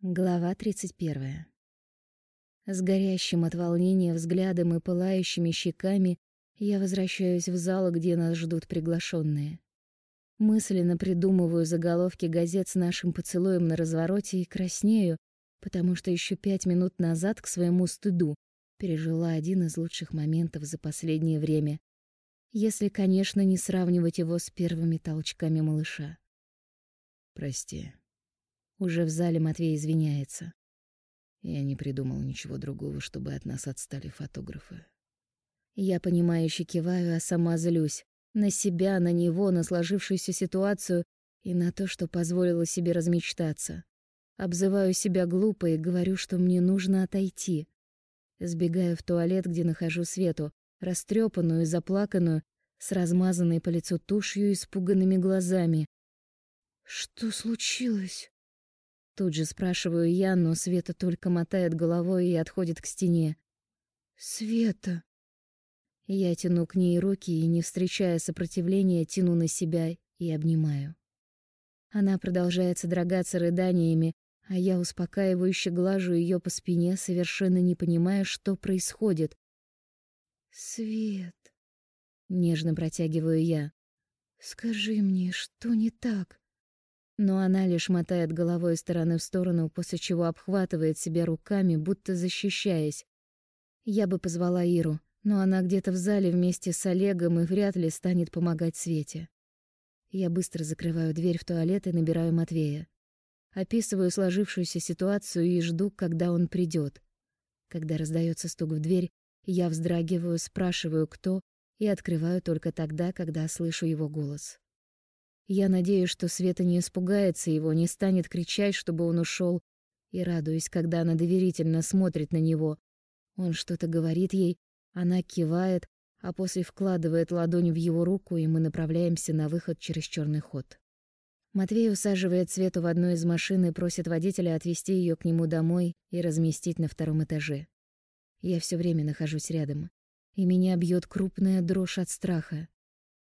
Глава 31. С горящим от волнения взглядом и пылающими щеками я возвращаюсь в зал, где нас ждут приглашенные. Мысленно придумываю заголовки газет с нашим поцелуем на развороте и краснею, потому что еще пять минут назад к своему стыду пережила один из лучших моментов за последнее время. Если, конечно, не сравнивать его с первыми толчками малыша. Прости, уже в зале Матвей извиняется. Я не придумал ничего другого, чтобы от нас отстали фотографы. Я понимающе киваю, а сама злюсь. На себя, на него, на сложившуюся ситуацию и на то, что позволила себе размечтаться. Обзываю себя глупой и говорю, что мне нужно отойти. Сбегаю в туалет, где нахожу Свету, растрепанную и заплаканную, с размазанной по лицу тушью и испуганными глазами. «Что случилось?» Тут же спрашиваю я, но Света только мотает головой и отходит к стене. «Света!» Я тяну к ней руки и, не встречая сопротивления, тяну на себя и обнимаю. Она продолжает содрогаться рыданиями, а я успокаивающе глажу ее по спине, совершенно не понимая, что происходит. «Свет!» — нежно протягиваю я. «Скажи мне, что не так?» Но она лишь мотает головой из стороны в сторону, после чего обхватывает себя руками, будто защищаясь. Я бы позвала Иру, но она где-то в зале вместе с Олегом и вряд ли станет помогать Свете. Я быстро закрываю дверь в туалет и набираю Матвея. Описываю сложившуюся ситуацию и жду, когда он придет. Когда раздается стук в дверь, я вздрагиваю, спрашиваю, кто, и открываю только тогда, когда слышу его голос. Я надеюсь, что Света не испугается его, не станет кричать, чтобы он ушел, и радуюсь, когда она доверительно смотрит на него. Он что-то говорит ей, она кивает, а после вкладывает ладонь в его руку, и мы направляемся на выход через черный ход. Матвей усаживает Свету в одну из машин и просит водителя отвезти ее к нему домой и разместить на втором этаже. Я все время нахожусь рядом, и меня бьет крупная дрожь от страха.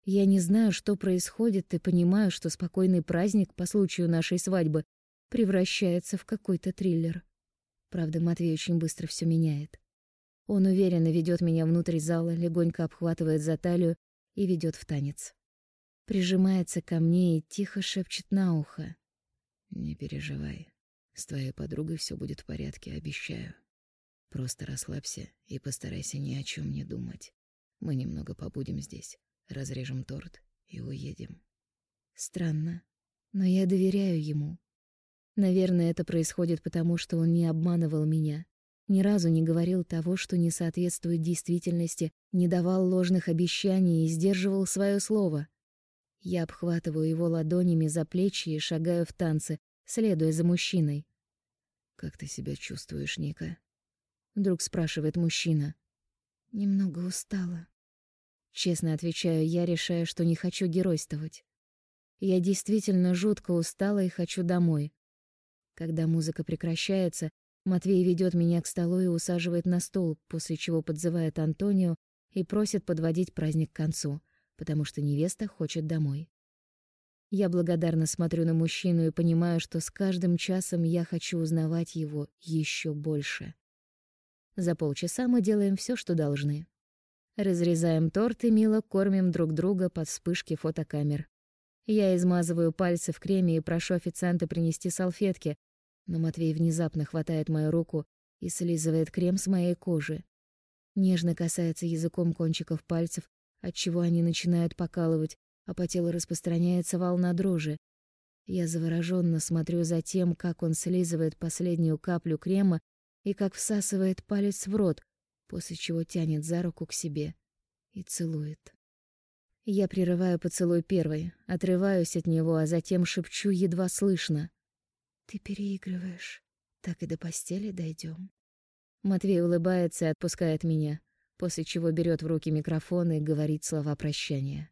Я не знаю, что происходит, и понимаю, что спокойный праздник по случаю нашей свадьбы превращается в какой-то триллер. Правда, Матвей очень быстро все меняет. Он уверенно ведет меня внутрь зала, легонько обхватывает за талию и ведет в танец. Прижимается ко мне и тихо шепчет на ухо. «Не переживай. С твоей подругой все будет в порядке, обещаю. Просто расслабься и постарайся ни о чем не думать. Мы немного побудем здесь, разрежем торт и уедем. Странно, но я доверяю ему. Наверное, это происходит потому, что он не обманывал меня, ни разу не говорил того, что не соответствует действительности, не давал ложных обещаний и сдерживал свое слово. Я обхватываю его ладонями за плечи и шагаю в танце, следуя за мужчиной. «Как ты себя чувствуешь, Ника?» Вдруг спрашивает мужчина. «Немного устала», Честно отвечаю, я решаю, что не хочу геройствовать. Я действительно жутко устала и хочу домой. Когда музыка прекращается, Матвей ведет меня к столу и усаживает на стол, после чего подзывает Антонио и просит подводить праздник к концу, потому что невеста хочет домой. Я благодарно смотрю на мужчину и понимаю, что с каждым часом я хочу узнавать его еще больше. За полчаса мы делаем все, что должны. Разрезаем торт и мило кормим друг друга под вспышки фотокамер. Я измазываю пальцы в креме и прошу официанта принести салфетки, но Матвей внезапно хватает мою руку и слизывает крем с моей кожи. Нежно касается языком кончиков пальцев, отчего они начинают покалывать, а по телу распространяется волна дрожи. Я завороженно смотрю за тем, как он слизывает последнюю каплю крема и как всасывает палец в рот, после чего тянет за руку к себе и целует. Я прерываю поцелуй первой, отрываюсь от него, а затем шепчу едва слышно: "Ты переигрываешь. Так и до постели дойдем. Матвей улыбается и отпускает меня, после чего берет в руки микрофон и говорит слова прощания.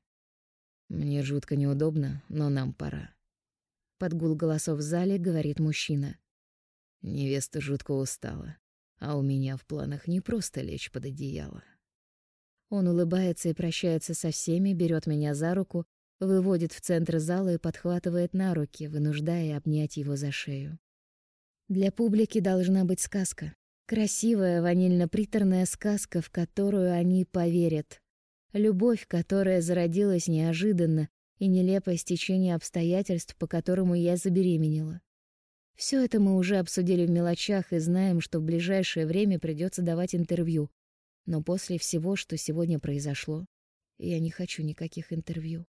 Мне жутко неудобно, но нам пора. Под гул голосов в зале говорит мужчина. Невеста жутко устала а у меня в планах не просто лечь под одеяло. Он улыбается и прощается со всеми, берет меня за руку, выводит в центр зала и подхватывает на руки, вынуждая обнять его за шею. Для публики должна быть сказка. Красивая ванильно-приторная сказка, в которую они поверят. Любовь, которая зародилась неожиданно, и нелепое стечение обстоятельств, по которому я забеременела. Все это мы уже обсудили в мелочах и знаем, что в ближайшее время придется давать интервью. Но после всего, что сегодня произошло, я не хочу никаких интервью.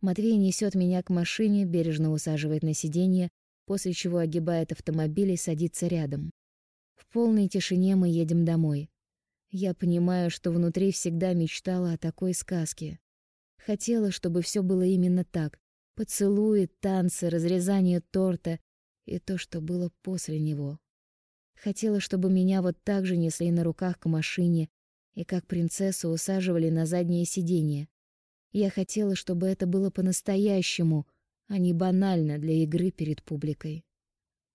Матвей несет меня к машине, бережно усаживает на сиденье, после чего огибает автомобиль и садится рядом. В полной тишине мы едем домой. Я понимаю, что внутри всегда мечтала о такой сказке. Хотела, чтобы все было именно так. Поцелуи, танцы, разрезание торта и то, что было после него. Хотела, чтобы меня вот так же несли на руках к машине и как принцессу усаживали на заднее сиденье. Я хотела, чтобы это было по-настоящему, а не банально для игры перед публикой.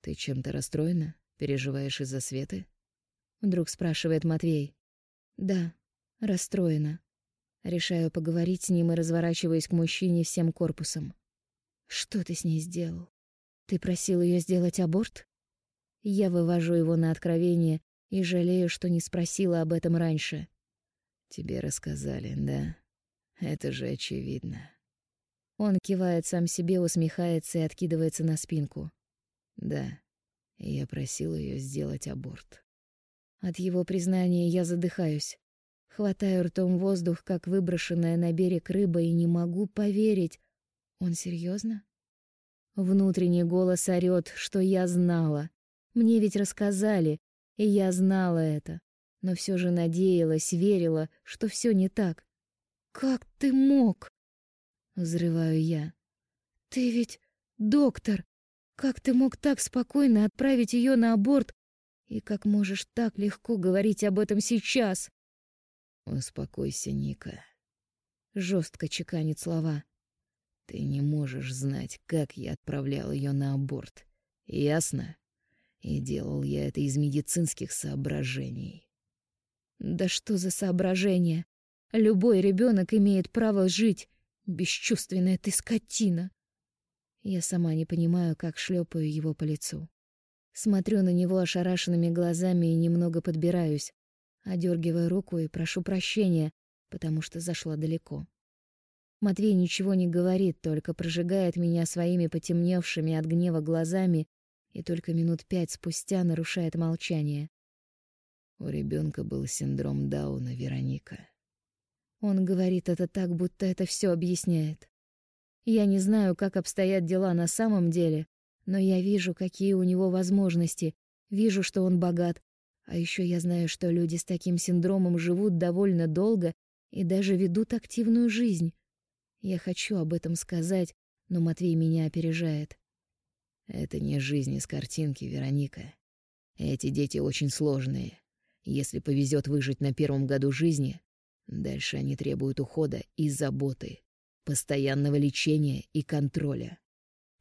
«Ты чем-то расстроена?» Переживаешь из-за Светы? Вдруг спрашивает Матвей. Да, расстроена. Решаю поговорить с ним и разворачиваюсь к мужчине всем корпусом. Что ты с ней сделал? Ты просил ее сделать аборт? Я вывожу его на откровение и жалею, что не спросила об этом раньше. Тебе рассказали, да? Это же очевидно. Он кивает сам себе, усмехается и откидывается на спинку. Да я просил ее сделать аборт. От его признания я задыхаюсь. Хватаю ртом воздух, как выброшенная на берег рыба, и не могу поверить. Он серьезно? Внутренний голос орёт, что я знала. Мне ведь рассказали, и я знала это. Но все же надеялась, верила, что все не так. «Как ты мог?» Взрываю я. «Ты ведь доктор!» Как ты мог так спокойно отправить ее на аборт? И как можешь так легко говорить об этом сейчас? Успокойся, Ника. Жестко чеканит слова. Ты не можешь знать, как я отправлял ее на аборт. Ясно? И делал я это из медицинских соображений. Да что за соображения? Любой ребенок имеет право жить. Бесчувственная ты скотина. Я сама не понимаю, как шлепаю его по лицу. Смотрю на него ошарашенными глазами и немного подбираюсь, одергивая руку и прошу прощения, потому что зашла далеко. Матвей ничего не говорит, только прожигает меня своими потемневшими от гнева глазами и только минут пять спустя нарушает молчание. У ребенка был синдром Дауна, Вероника. Он говорит это так, будто это все объясняет. Я не знаю, как обстоят дела на самом деле, но я вижу, какие у него возможности, вижу, что он богат. А еще я знаю, что люди с таким синдромом живут довольно долго и даже ведут активную жизнь. Я хочу об этом сказать, но Матвей меня опережает. Это не жизнь из картинки, Вероника. Эти дети очень сложные. Если повезет выжить на первом году жизни, дальше они требуют ухода и заботы постоянного лечения и контроля.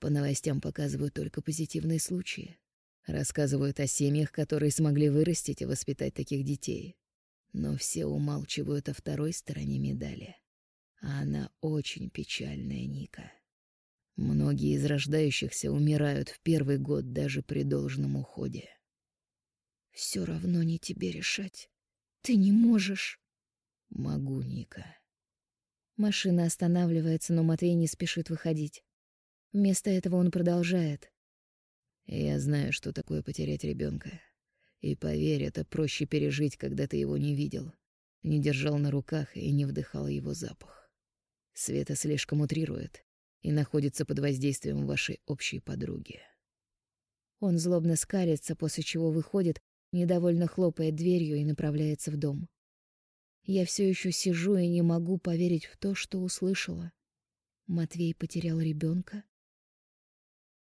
По новостям показывают только позитивные случаи. Рассказывают о семьях, которые смогли вырастить и воспитать таких детей. Но все умалчивают о второй стороне медали. Она очень печальная, Ника. Многие из рождающихся умирают в первый год даже при должном уходе. Все равно не тебе решать. Ты не можешь. Могу, Ника. Машина останавливается, но Матвей не спешит выходить. Вместо этого он продолжает. «Я знаю, что такое потерять ребенка. И поверь, это проще пережить, когда ты его не видел, не держал на руках и не вдыхал его запах. Света слишком утрирует и находится под воздействием вашей общей подруги». Он злобно скалится, после чего выходит, недовольно хлопает дверью и направляется в дом. Я все еще сижу и не могу поверить в то, что услышала. Матвей потерял ребенка.